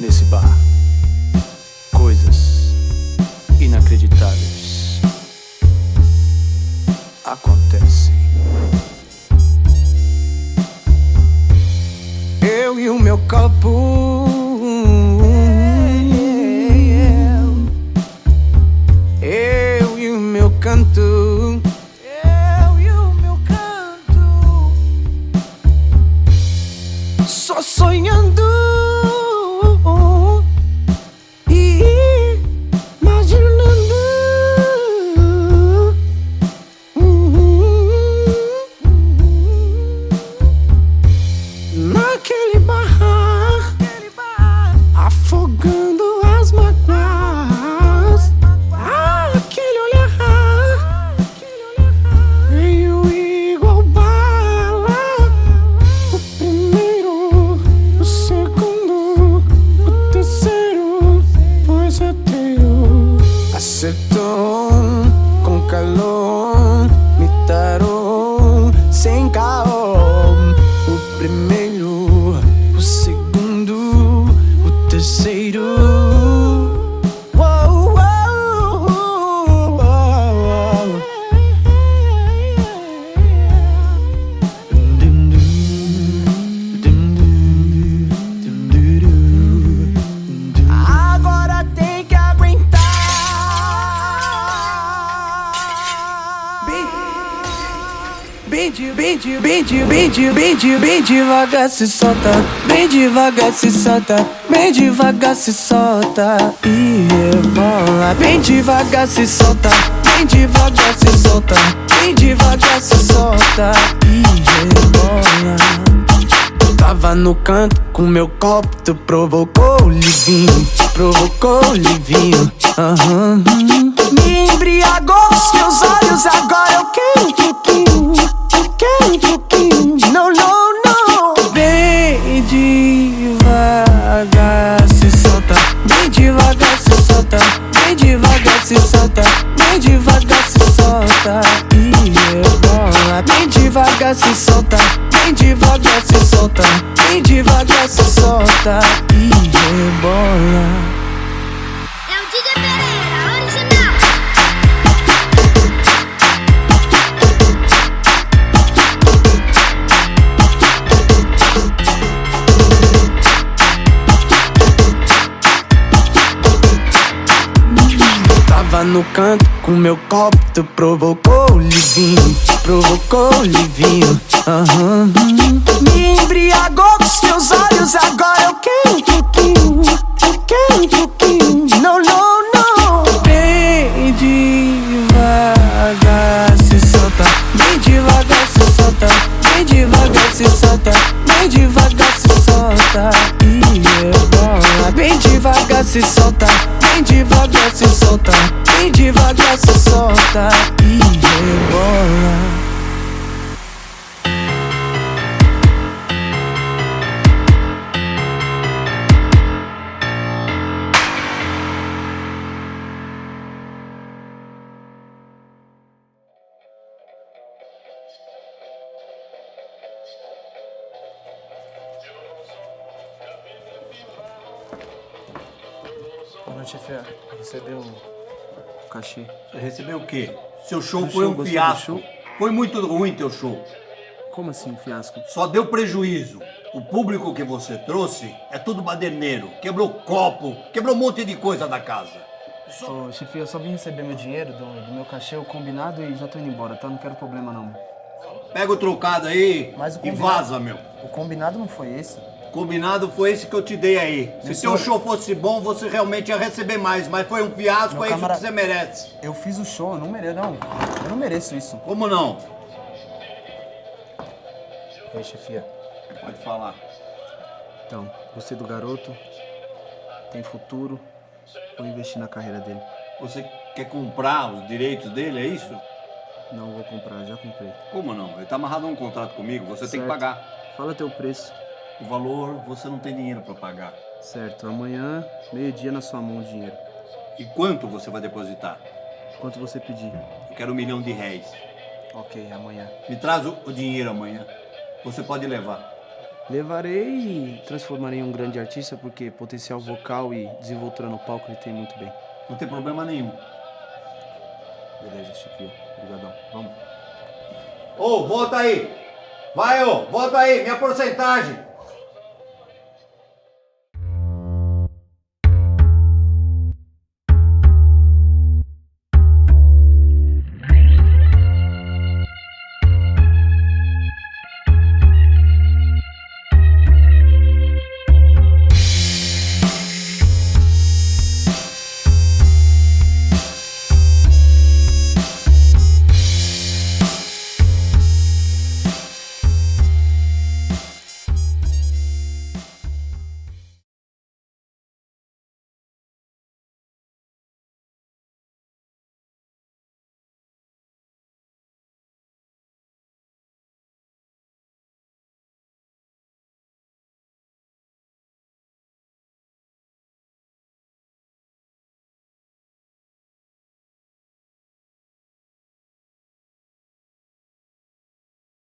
nesse bar. Coisas inacreditáveis acontecem. Eu e o meu copo. Eu e o meu canto. sonhando Ese ton con calor. Bem, de- bem, de- bem, de- de- bem devagar se solta, bem devagar se solta, bem devagar se solta e rebola. Bem devagar se solta, bem devagar se solta, bem devagar se solta e rebola. Tava no canto com meu copo, tu provocou o livinho, provocou o livinho. aham. Me embriagou os teus olhos, agora eu quero um um pouquinho. Não, não, não. Bem devagar se solta, bem devagar se solta, bem devagar se solta, bem devagar se solta e rebola. Bem devagar se solta, bem devagar se solta, bem devagar se solta e rebola. No canto com meu copo, tu provocou o livinho, provocou o livinho. aham. Me embriagou com teus olhos, agora eu quero um pouquinho, eu quero um pouquinho. Não, não, não. Bem devagar se solta, bem devagar se solta, bem devagar se solta, bem devagar se solta e rebola. Bem devagar se solta, bem devagar se solta, bem devagar se solta e rebola. Fé. Recebeu o cachê. Você recebeu o quê? Seu show foi show, um gostou do fiasco. show? Foi muito ruim teu show. Como assim, um fiasco? Só deu prejuízo. O público que você trouxe é tudo baderneiro. Quebrou copo, quebrou um monte de coisa da casa. Ô, chefe, eu só vim receber meu dinheiro do, do meu cachê, o combinado, e já tô indo embora, tá? Não quero problema, não. Pega o trocado aí Mas o e combinado- vaza, meu. O combinado não foi esse. Combinado foi esse que eu te dei aí. Se Meu teu show fosse bom, você realmente ia receber mais. Mas foi um fiasco, Meu é camara- isso que você merece. Eu fiz o show, eu não mereço, não. Eu não mereço isso. Como não? Ei, chefia. Pode falar. Então, gostei do garoto, tem futuro, vou investir na carreira dele. Você quer comprar os direitos dele, é isso? Não vou comprar, já comprei. Como não? Ele tá amarrado a um contrato comigo, você tem que Certo. pagar. Fala teu preço. O valor você não tem dinheiro para pagar. Certo, amanhã, meio-dia na sua mão o dinheiro. E quanto você vai depositar? Quanto você pedir? Eu quero um milhão de réis. Ok, amanhã. Me traz o, o dinheiro amanhã. Você pode levar. Levarei e transformarei em um grande artista porque potencial vocal e desenvoltura no palco ele tem muito bem. Não tem problema nenhum. Beleza, chefia. Obrigadão. Vamos. Ô, volta aí! Vai, ô, volta aí, minha porcentagem!